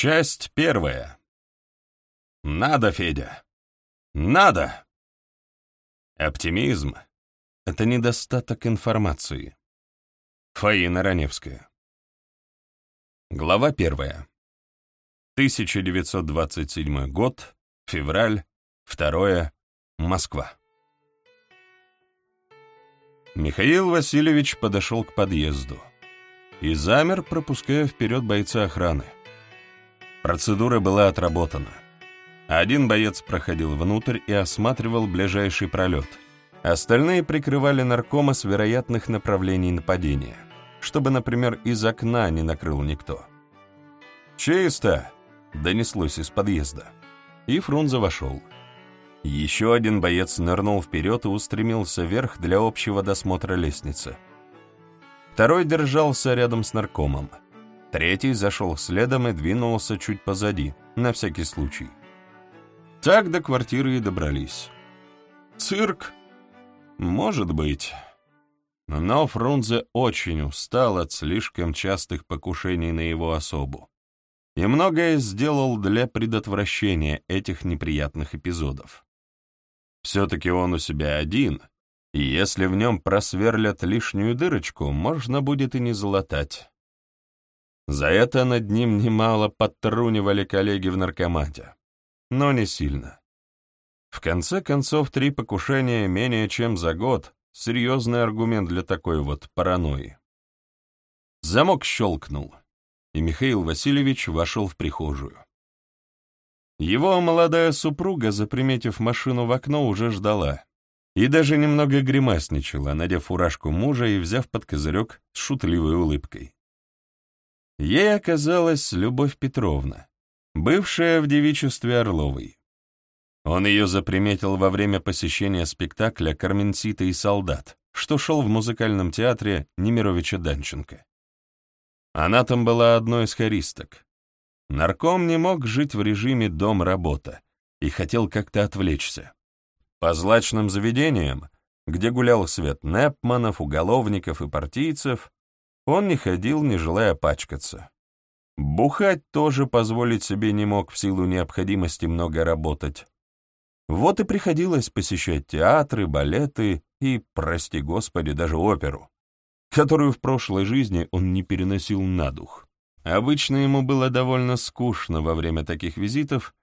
Часть первая. Надо, Федя. Надо. Оптимизм — это недостаток информации. Фаина Раневская. Глава первая. 1927 год, февраль, 2 Москва. Михаил Васильевич подошел к подъезду и замер, пропуская вперед бойца охраны. Процедура была отработана. Один боец проходил внутрь и осматривал ближайший пролет. Остальные прикрывали наркома с вероятных направлений нападения, чтобы, например, из окна не накрыл никто. «Чисто!» — донеслось из подъезда. И Фрунзе вошел. Еще один боец нырнул вперед и устремился вверх для общего досмотра лестницы. Второй держался рядом с наркомом. Третий зашел следом и двинулся чуть позади, на всякий случай. Так до квартиры и добрались. Цирк? Может быть. Но Фрунзе очень устал от слишком частых покушений на его особу и многое сделал для предотвращения этих неприятных эпизодов. Все-таки он у себя один, и если в нем просверлят лишнюю дырочку, можно будет и не залатать. За это над ним немало подтрунивали коллеги в наркомате, но не сильно. В конце концов, три покушения менее чем за год — серьезный аргумент для такой вот паранойи. Замок щелкнул, и Михаил Васильевич вошел в прихожую. Его молодая супруга, заприметив машину в окно, уже ждала. И даже немного гримасничала, надев фуражку мужа и взяв под козырек с шутливой улыбкой. Ей оказалась Любовь Петровна, бывшая в девичестве Орловой. Он ее заприметил во время посещения спектакля «Карменсита и солдат», что шел в музыкальном театре Немировича Данченко. Она там была одной из хористок. Нарком не мог жить в режиме дом-работа и хотел как-то отвлечься. По злачным заведениям, где гулял свет Непманов, уголовников и партийцев, он не ходил, не желая пачкаться. Бухать тоже позволить себе не мог в силу необходимости много работать. Вот и приходилось посещать театры, балеты и, прости господи, даже оперу, которую в прошлой жизни он не переносил на дух. Обычно ему было довольно скучно во время таких визитов,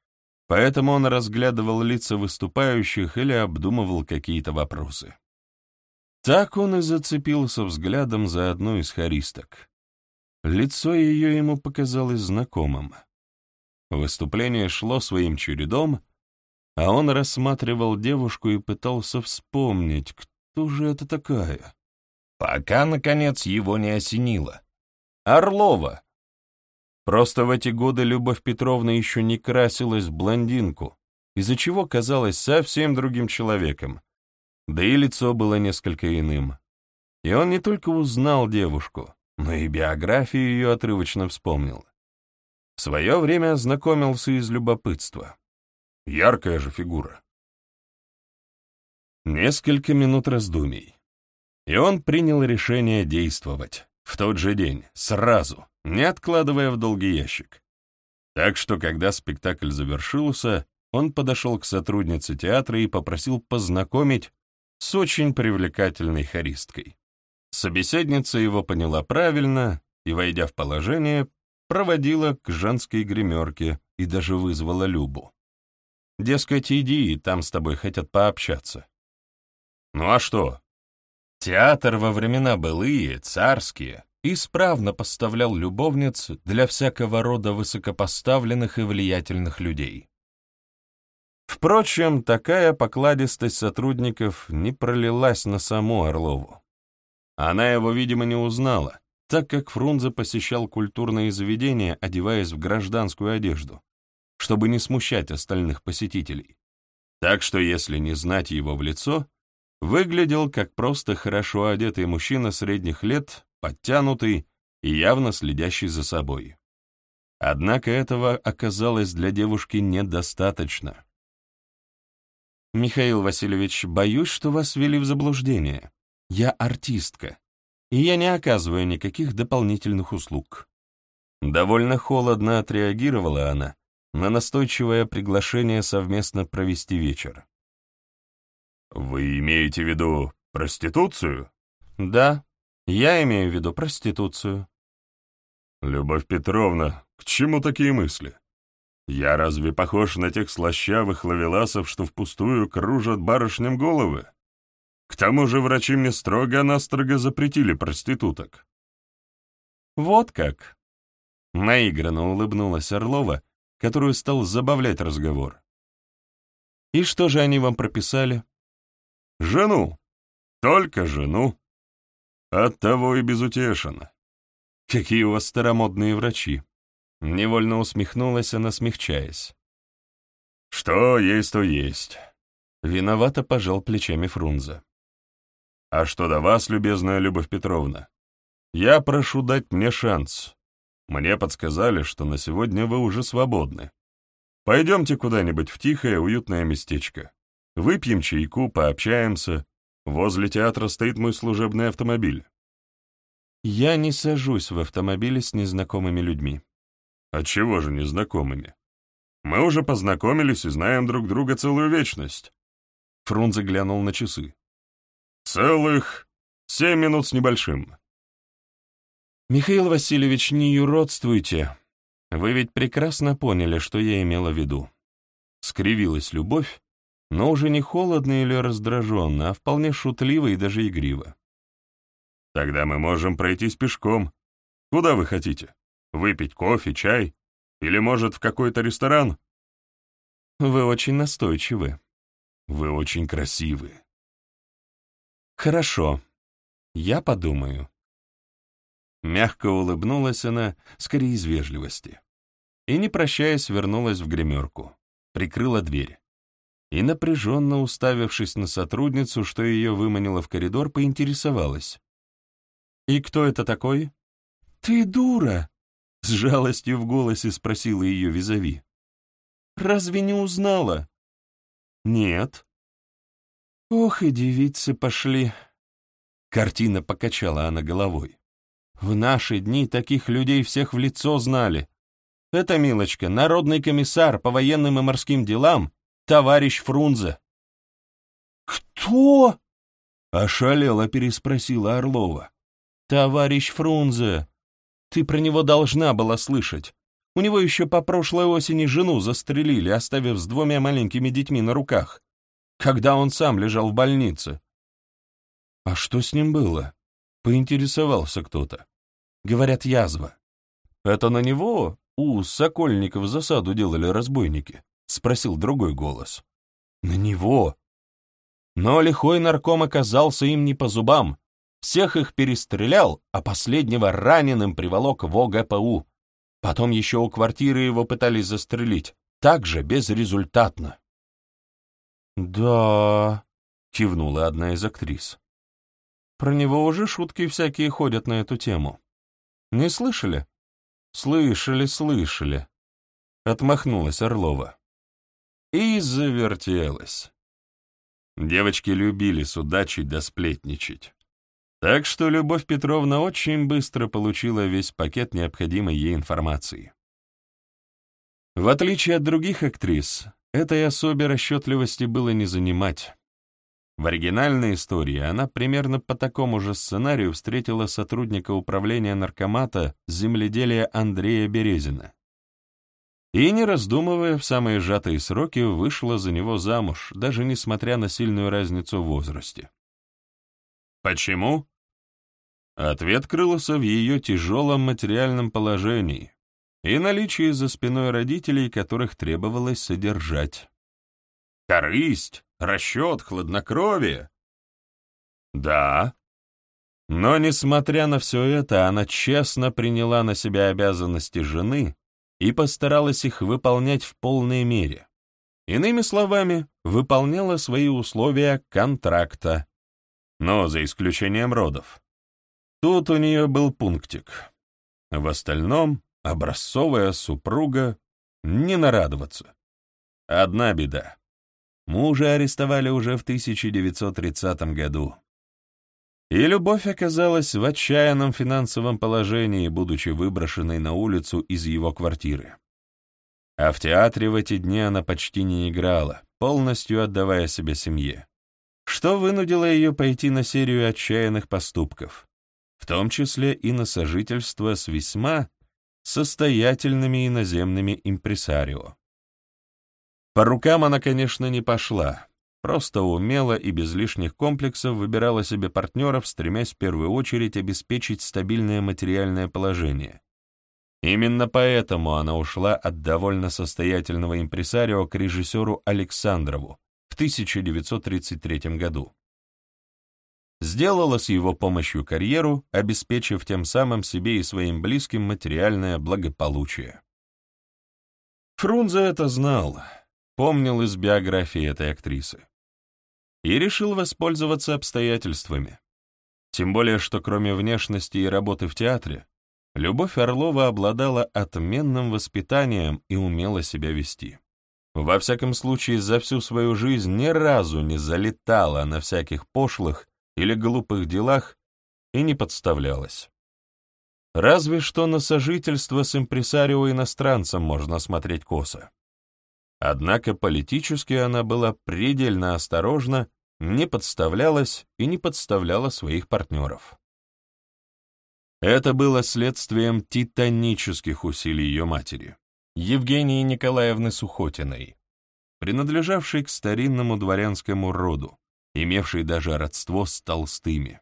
поэтому он разглядывал лица выступающих или обдумывал какие-то вопросы. Так он и зацепился взглядом за одну из хористок. Лицо ее ему показалось знакомым. Выступление шло своим чередом, а он рассматривал девушку и пытался вспомнить, кто же это такая. Пока, наконец, его не осенило. Орлова, Просто в эти годы Любовь Петровна еще не красилась в блондинку, из-за чего казалась совсем другим человеком. Да и лицо было несколько иным. И он не только узнал девушку, но и биографию ее отрывочно вспомнил. В свое время ознакомился из любопытства. Яркая же фигура. Несколько минут раздумий. И он принял решение действовать. В тот же день, сразу, не откладывая в долгий ящик. Так что, когда спектакль завершился, он подошел к сотруднице театра и попросил познакомить с очень привлекательной хористкой. Собеседница его поняла правильно и, войдя в положение, проводила к женской гримерке и даже вызвала Любу. Дескать, иди, и там с тобой хотят пообщаться. Ну а что? Театр во времена былые, царские, исправно поставлял любовниц для всякого рода высокопоставленных и влиятельных людей. Впрочем, такая покладистость сотрудников не пролилась на саму Орлову. Она его, видимо, не узнала, так как Фрунзе посещал культурные заведения, одеваясь в гражданскую одежду, чтобы не смущать остальных посетителей. Так что, если не знать его в лицо, выглядел как просто хорошо одетый мужчина средних лет, подтянутый и явно следящий за собой. Однако этого оказалось для девушки недостаточно. «Михаил Васильевич, боюсь, что вас ввели в заблуждение. Я артистка, и я не оказываю никаких дополнительных услуг». Довольно холодно отреагировала она на настойчивое приглашение совместно провести вечер. «Вы имеете в виду проституцию?» «Да, я имею в виду проституцию». «Любовь Петровна, к чему такие мысли? Я разве похож на тех слащавых ловеласов, что впустую кружат барышням головы? К тому же врачи мне строго-настрого запретили проституток». «Вот как!» Наигранно улыбнулась Орлова, которую стал забавлять разговор. «И что же они вам прописали?» «Жену. Только жену. Оттого и безутешно. Какие у вас старомодные врачи!» Невольно усмехнулась она, смягчаясь. «Что есть, то есть». Виновато пожал плечами Фрунзе. «А что до вас, любезная Любовь Петровна? Я прошу дать мне шанс. Мне подсказали, что на сегодня вы уже свободны. Пойдемте куда-нибудь в тихое, уютное местечко. Выпьем чайку, пообщаемся. Возле театра стоит мой служебный автомобиль. Я не сажусь в автомобиле с незнакомыми людьми. Отчего же незнакомыми? Мы уже познакомились и знаем друг друга целую вечность. Фрунзе глянул на часы. Целых семь минут с небольшим. «Михаил Васильевич, не юродствуйте. Вы ведь прекрасно поняли, что я имела в виду». Скривилась любовь, но уже не холодно или раздраженно, а вполне шутливо и даже игриво. «Тогда мы можем пройтись пешком. Куда вы хотите? Выпить кофе, чай? Или, может, в какой-то ресторан?» «Вы очень настойчивы. Вы очень красивы». «Хорошо. Я подумаю». Мягко улыбнулась она, скорее из вежливости. И, не прощаясь, вернулась в гримерку, прикрыла дверь. И, напряженно уставившись на сотрудницу, что ее выманило в коридор, поинтересовалась. «И кто это такой?» «Ты дура!» — с жалостью в голосе спросила ее визави. «Разве не узнала?» «Нет». «Ох и девицы пошли!» Картина покачала она головой. В наши дни таких людей всех в лицо знали. Это, милочка, народный комиссар по военным и морским делам, товарищ Фрунзе. «Кто?» — ошалела переспросила Орлова. «Товарищ Фрунзе. Ты про него должна была слышать. У него еще по прошлой осени жену застрелили, оставив с двумя маленькими детьми на руках, когда он сам лежал в больнице». «А что с ним было?» Поинтересовался кто-то. Говорят, язва. Это на него у Сокольников засаду делали разбойники? Спросил другой голос. На него. Но лихой нарком оказался им не по зубам. Всех их перестрелял, а последнего раненым приволок в ОГПУ. Потом еще у квартиры его пытались застрелить. Также безрезультатно. «Да», — кивнула одна из актрис. Про него уже шутки всякие ходят на эту тему. Не слышали? Слышали, слышали. Отмахнулась Орлова. И завертелась. Девочки любили судачить да сплетничать. Так что Любовь Петровна очень быстро получила весь пакет необходимой ей информации. В отличие от других актрис, этой особой расчетливости было не занимать. В оригинальной истории она примерно по такому же сценарию встретила сотрудника управления наркомата земледелия Андрея Березина. И, не раздумывая, в самые сжатые сроки вышла за него замуж, даже несмотря на сильную разницу в возрасте. Почему? Ответ крылся в ее тяжелом материальном положении и наличии за спиной родителей, которых требовалось содержать. Корысть, расчет, хладнокровие. Да. Но, несмотря на все это, она честно приняла на себя обязанности жены и постаралась их выполнять в полной мере. Иными словами, выполняла свои условия контракта, но за исключением родов. Тут у нее был пунктик. В остальном образцовая супруга не нарадоваться. Одна беда. Мужа арестовали уже в 1930 году. И любовь оказалась в отчаянном финансовом положении, будучи выброшенной на улицу из его квартиры. А в театре в эти дни она почти не играла, полностью отдавая себя семье, что вынудило ее пойти на серию отчаянных поступков, в том числе и на сожительство с весьма состоятельными иноземными импресарио. По рукам она, конечно, не пошла, просто умело и без лишних комплексов выбирала себе партнеров, стремясь в первую очередь обеспечить стабильное материальное положение. Именно поэтому она ушла от довольно состоятельного импресарио к режиссеру Александрову 1933 году. Сделала с его помощью карьеру, обеспечив тем самым себе и своим близким материальное благополучие. Фрунзе это знал, помнил из биографии этой актрисы и решил воспользоваться обстоятельствами. Тем более, что кроме внешности и работы в театре, Любовь Орлова обладала отменным воспитанием и умела себя вести. Во всяком случае, за всю свою жизнь ни разу не залетала на всяких пошлых или глупых делах и не подставлялась. Разве что на сожительство с импресарио иностранцем можно смотреть косо. Однако политически она была предельно осторожна не подставлялась и не подставляла своих партнеров. Это было следствием титанических усилий ее матери, Евгении Николаевны Сухотиной, принадлежавшей к старинному дворянскому роду, имевшей даже родство с Толстыми.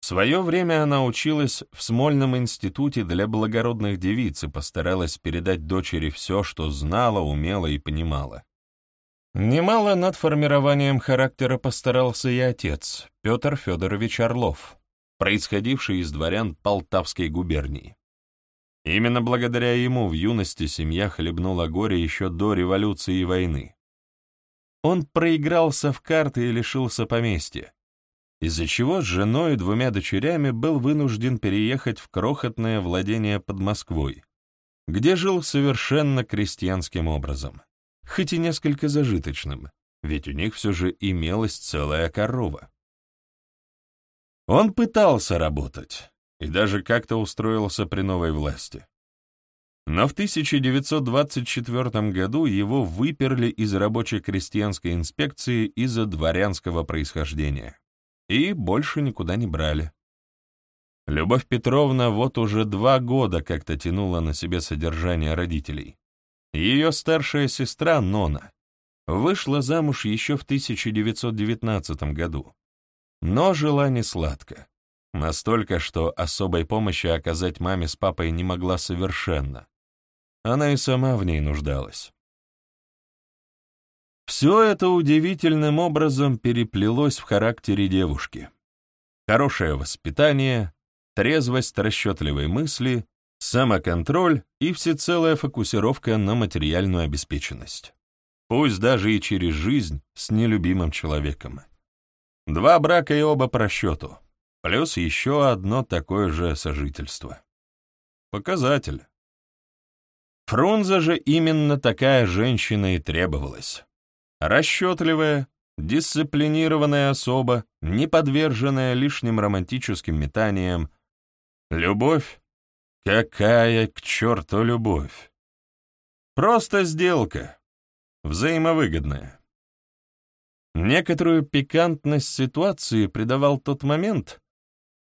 В свое время она училась в Смольном институте для благородных девиц и постаралась передать дочери все, что знала, умела и понимала. Немало над формированием характера постарался и отец, Петр Федорович Орлов, происходивший из дворян Полтавской губернии. Именно благодаря ему в юности семья хлебнула горе еще до революции и войны. Он проигрался в карты и лишился поместья, из-за чего с женой и двумя дочерями был вынужден переехать в крохотное владение под Москвой, где жил совершенно крестьянским образом хоть и несколько зажиточным, ведь у них все же имелась целая корова. Он пытался работать и даже как-то устроился при новой власти. Но в 1924 году его выперли из рабочей крестьянской инспекции из-за дворянского происхождения и больше никуда не брали. Любовь Петровна вот уже два года как-то тянула на себе содержание родителей. Ее старшая сестра Нона вышла замуж еще в 1919 году, но жила не сладко. Настолько, что особой помощи оказать маме с папой не могла совершенно. Она и сама в ней нуждалась. Все это удивительным образом переплелось в характере девушки. Хорошее воспитание, трезвость расчетливой мысли самоконтроль и всецелая фокусировка на материальную обеспеченность. Пусть даже и через жизнь с нелюбимым человеком. Два брака и оба по расчету, плюс еще одно такое же сожительство. Показатель. Фрунзе же именно такая женщина и требовалась. Расчетливая, дисциплинированная особа, не подверженная лишним романтическим метаниям, любовь, Какая к черту любовь? Просто сделка. Взаимовыгодная. Некоторую пикантность ситуации придавал тот момент,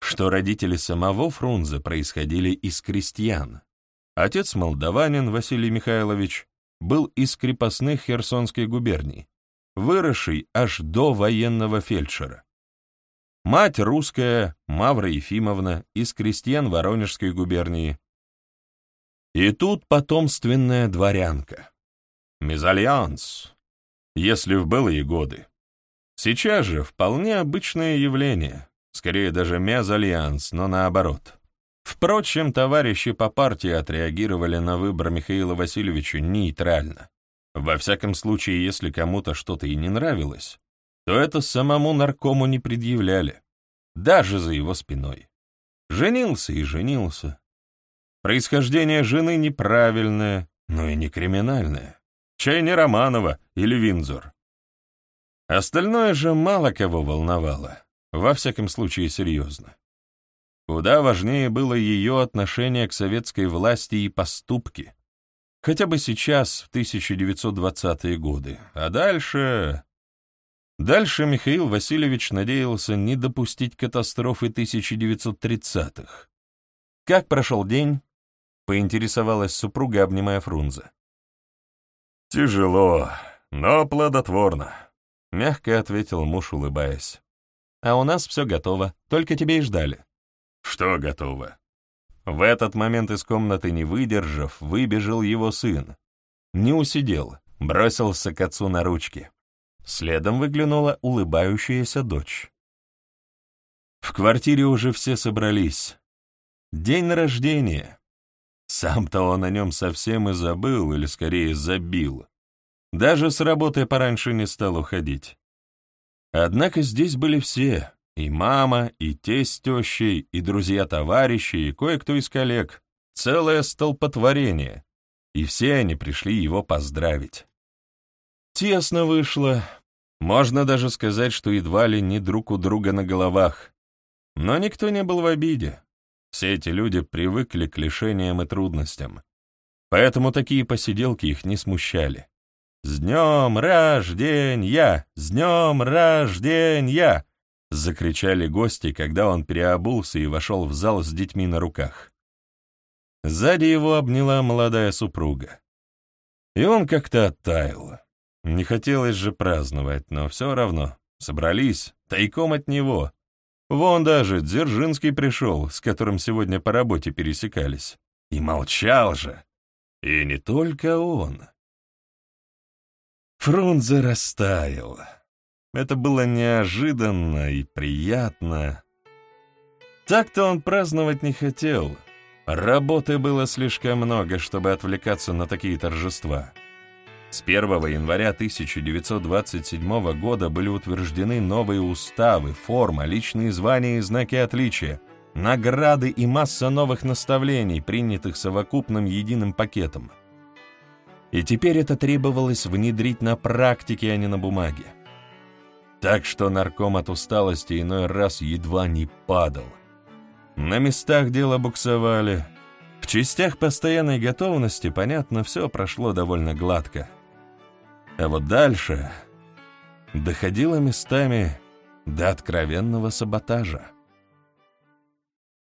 что родители самого Фрунзе происходили из крестьян. Отец молдаванин Василий Михайлович был из крепостных Херсонской губернии, выросший аж до военного фельдшера. Мать русская, Мавра Ефимовна, из крестьян Воронежской губернии. И тут потомственная дворянка. Мезальянс, если в былые годы. Сейчас же вполне обычное явление, скорее даже мезальянс, но наоборот. Впрочем, товарищи по партии отреагировали на выбор Михаила Васильевича нейтрально. Во всяком случае, если кому-то что-то и не нравилось, то это самому наркому не предъявляли, даже за его спиной. Женился и женился. Происхождение жены неправильное, но и не криминальное. Чай не Романова или Винзор. Остальное же мало кого волновало. Во всяком случае серьезно. Куда важнее было ее отношение к советской власти и поступки. Хотя бы сейчас, в 1920-е годы. А дальше... Дальше Михаил Васильевич надеялся не допустить катастрофы 1930-х. «Как прошел день?» — поинтересовалась супруга, обнимая Фрунзе. «Тяжело, но плодотворно», — мягко ответил муж, улыбаясь. «А у нас все готово, только тебе и ждали». «Что готово?» В этот момент из комнаты, не выдержав, выбежал его сын. Не усидел, бросился к отцу на ручки. Следом выглянула улыбающаяся дочь. В квартире уже все собрались. День рождения. Сам-то он о нем совсем и забыл, или скорее забил. Даже с работы пораньше не стал уходить. Однако здесь были все, и мама, и тесть тещей, и друзья-товарищи, и кое-кто из коллег. Целое столпотворение. И все они пришли его поздравить. Тесно вышло. Можно даже сказать, что едва ли не друг у друга на головах. Но никто не был в обиде. Все эти люди привыкли к лишениям и трудностям. Поэтому такие посиделки их не смущали. «С днем рождения! С днем рождения!» — закричали гости, когда он переобулся и вошел в зал с детьми на руках. Сзади его обняла молодая супруга. И он как-то оттаял. Не хотелось же праздновать, но все равно. Собрались, тайком от него. Вон даже Дзержинский пришел, с которым сегодня по работе пересекались. И молчал же. И не только он. Фрунзе растаял. Это было неожиданно и приятно. Так-то он праздновать не хотел. Работы было слишком много, чтобы отвлекаться на такие торжества. С 1 января 1927 года были утверждены новые уставы, форма, личные звания и знаки отличия, награды и масса новых наставлений, принятых совокупным единым пакетом. И теперь это требовалось внедрить на практике, а не на бумаге. Так что нарком от усталости иной раз едва не падал. На местах дело буксовали. В частях постоянной готовности, понятно, все прошло довольно гладко. А вот дальше доходило местами до откровенного саботажа.